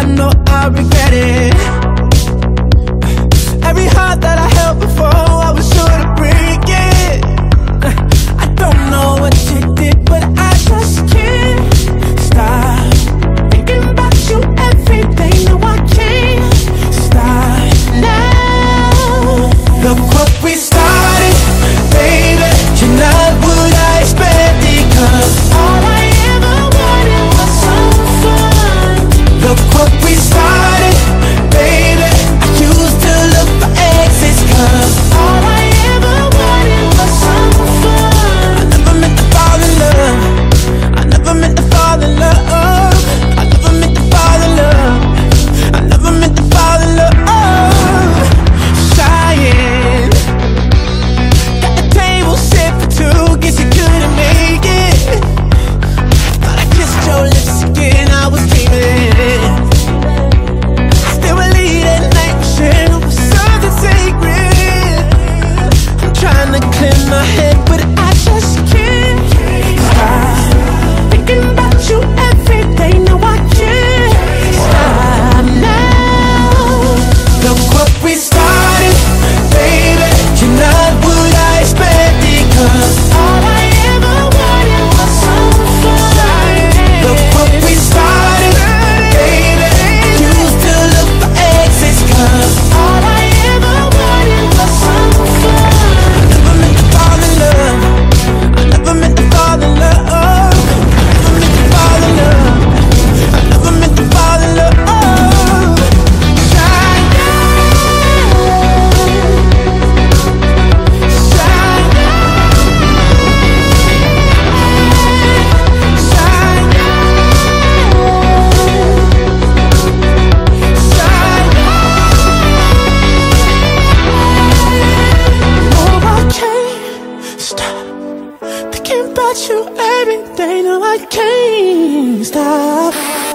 I know I regret it. Every heart that I held before. Can't stop.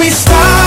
We started